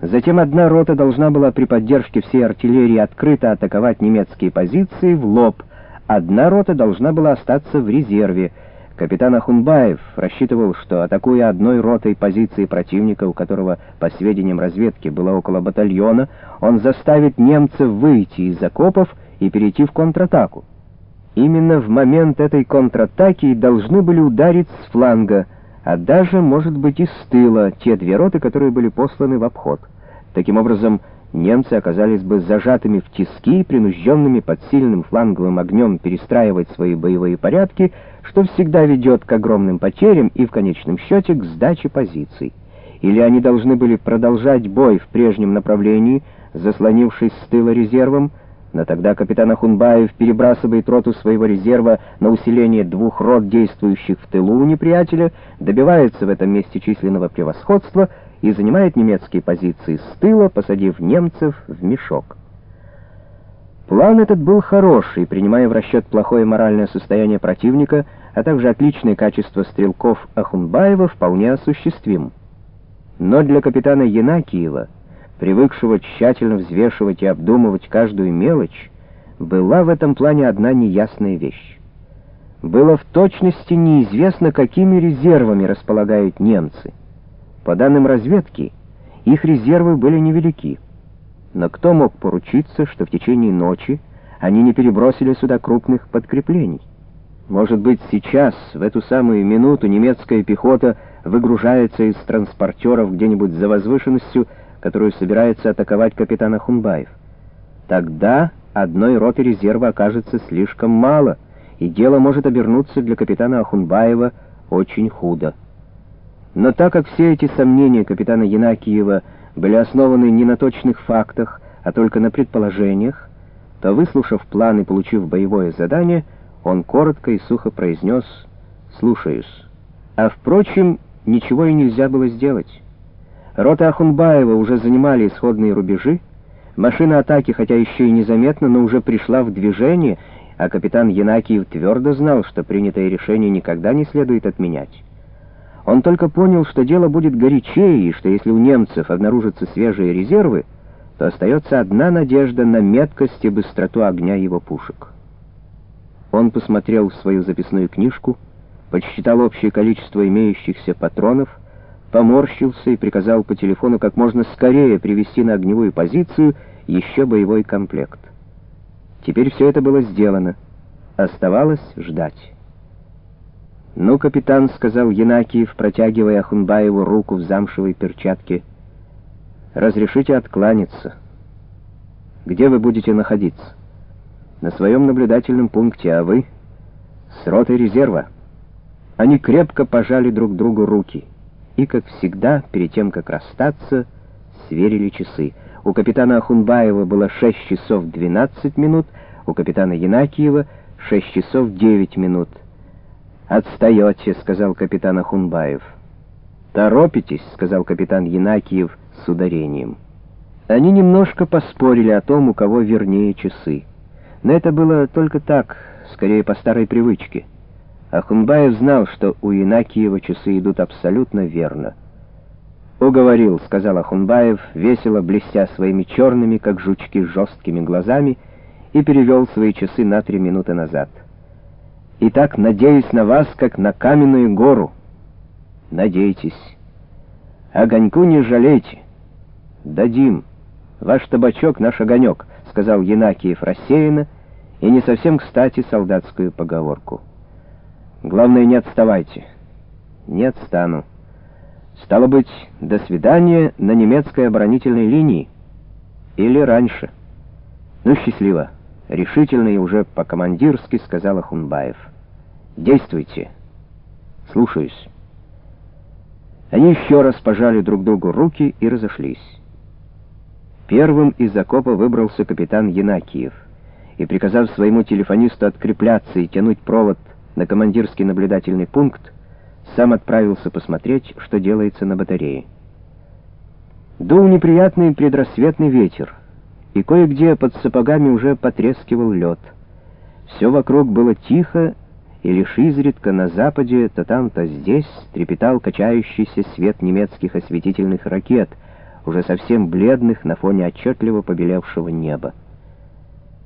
Затем одна рота должна была при поддержке всей артиллерии открыто атаковать немецкие позиции в лоб. Одна рота должна была остаться в резерве. Капитан Ахунбаев рассчитывал, что, атакуя одной ротой позиции противника, у которого, по сведениям разведки, было около батальона, он заставит немцев выйти из окопов и перейти в контратаку. Именно в момент этой контратаки должны были ударить с фланга — а даже, может быть, и с тыла те две роты, которые были посланы в обход. Таким образом, немцы оказались бы зажатыми в тиски принужденными под сильным фланговым огнем перестраивать свои боевые порядки, что всегда ведет к огромным потерям и в конечном счете к сдаче позиций. Или они должны были продолжать бой в прежнем направлении, заслонившись с тыла резервом, но тогда капитан Ахунбаев перебрасывает роту своего резерва на усиление двух рот, действующих в тылу у неприятеля, добивается в этом месте численного превосходства и занимает немецкие позиции с тыла, посадив немцев в мешок. План этот был хороший, принимая в расчет плохое моральное состояние противника, а также отличное качество стрелков Ахунбаева, вполне осуществим. Но для капитана Янакиева — привыкшего тщательно взвешивать и обдумывать каждую мелочь, была в этом плане одна неясная вещь. Было в точности неизвестно, какими резервами располагают немцы. По данным разведки, их резервы были невелики. Но кто мог поручиться, что в течение ночи они не перебросили сюда крупных подкреплений? Может быть, сейчас, в эту самую минуту, немецкая пехота выгружается из транспортеров где-нибудь за возвышенностью которую собирается атаковать капитан Ахунбаев. Тогда одной роты резерва окажется слишком мало, и дело может обернуться для капитана Ахунбаева очень худо. Но так как все эти сомнения капитана Янакиева были основаны не на точных фактах, а только на предположениях, то, выслушав план и получив боевое задание, он коротко и сухо произнес «Слушаюсь». А, впрочем, ничего и нельзя было сделать. Рота Ахунбаева уже занимали исходные рубежи, машина атаки, хотя еще и незаметно, но уже пришла в движение, а капитан Янакиев твердо знал, что принятое решение никогда не следует отменять. Он только понял, что дело будет горячее, и что если у немцев обнаружатся свежие резервы, то остается одна надежда на меткость и быстроту огня его пушек. Он посмотрел в свою записную книжку, подсчитал общее количество имеющихся патронов — поморщился и приказал по телефону как можно скорее привести на огневую позицию еще боевой комплект. Теперь все это было сделано. Оставалось ждать. «Ну, капитан», — сказал Янакиев, протягивая Ахунбаеву руку в замшевой перчатке, — «разрешите откланяться. Где вы будете находиться?» «На своем наблюдательном пункте, а вы?» «С ротой резерва». Они крепко пожали друг другу руки — и, как всегда, перед тем, как расстаться, сверили часы. У капитана Ахунбаева было 6 часов 12 минут, у капитана Янакиева 6 часов 9 минут. «Отстаете», — сказал капитан Ахунбаев. «Торопитесь», — сказал капитан Янакиев с ударением. Они немножко поспорили о том, у кого вернее часы. Но это было только так, скорее по старой привычке. Ахунбаев знал, что у Инакиева часы идут абсолютно верно. «Уговорил», — сказал Ахунбаев, весело блестя своими черными, как жучки, жесткими глазами, и перевел свои часы на три минуты назад. «Итак, надеюсь на вас, как на каменную гору». «Надейтесь. Огоньку не жалейте». «Дадим. Ваш табачок — наш огонек», — сказал Янакиев рассеянно и не совсем кстати солдатскую поговорку. Главное, не отставайте. Не отстану. Стало быть, до свидания на немецкой оборонительной линии. Или раньше. Ну, счастливо. Решительно и уже по-командирски сказал Ахунбаев. Действуйте. Слушаюсь. Они еще раз пожали друг другу руки и разошлись. Первым из окопа выбрался капитан Янакиев и, приказав своему телефонисту открепляться и тянуть провод на командирский наблюдательный пункт, сам отправился посмотреть, что делается на батарее. Дул неприятный предрассветный ветер, и кое-где под сапогами уже потрескивал лед. Все вокруг было тихо, и лишь изредка на западе, то там, то здесь, трепетал качающийся свет немецких осветительных ракет, уже совсем бледных на фоне отчетливо побелевшего неба.